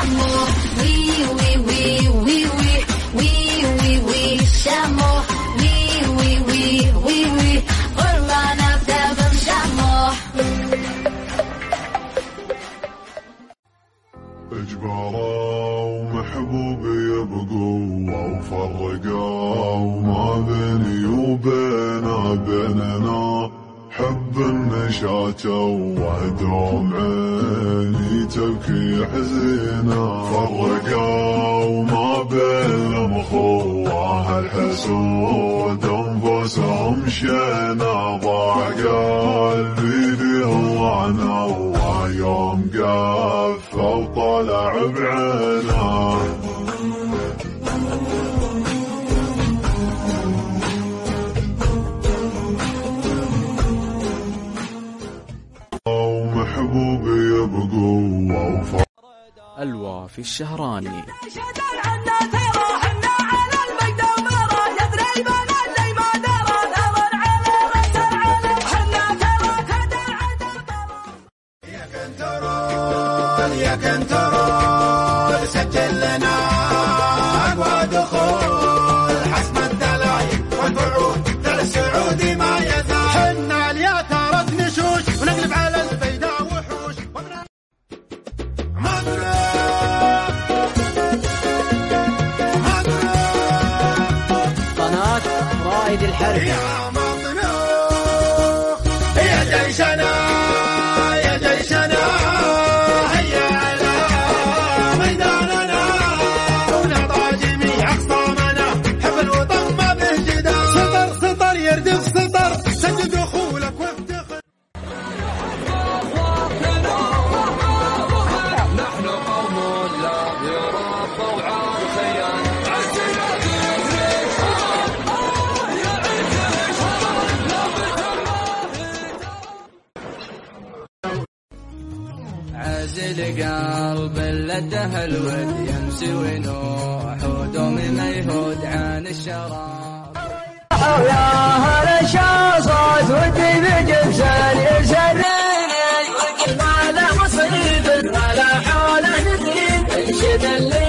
chameau. وي وي وي وي وي وي وي وي chameau. وي وي وي وي وي والله أنا بدبم شموح إجبارا ومحبوب بقوة وفرقا وما بيني وبينه بيننا. حب النشاة وعدوم عيني تبكي حزينة فرقوا ما بين المخوة الحسود انفسهم شينا. ضاع قلبي في الله ويوم قف وطلع بعينه ومحبوبي بقوة الوافي الشهراني يا كنترول سجل لنا أقوى دخول. رائد الحربي يا مطلوب يا جيشنا يا جيشنا هيا على ميداننا. ونضع جميع اخصامنا حب الوطن ما به جدال سطر سطر يردف سطر سجل دخولك وافتخر عازل قلب لته الود يمسي ونوح ما ميهود عن الشراب. يا هلا شاصات ودي يسريني انشد اللي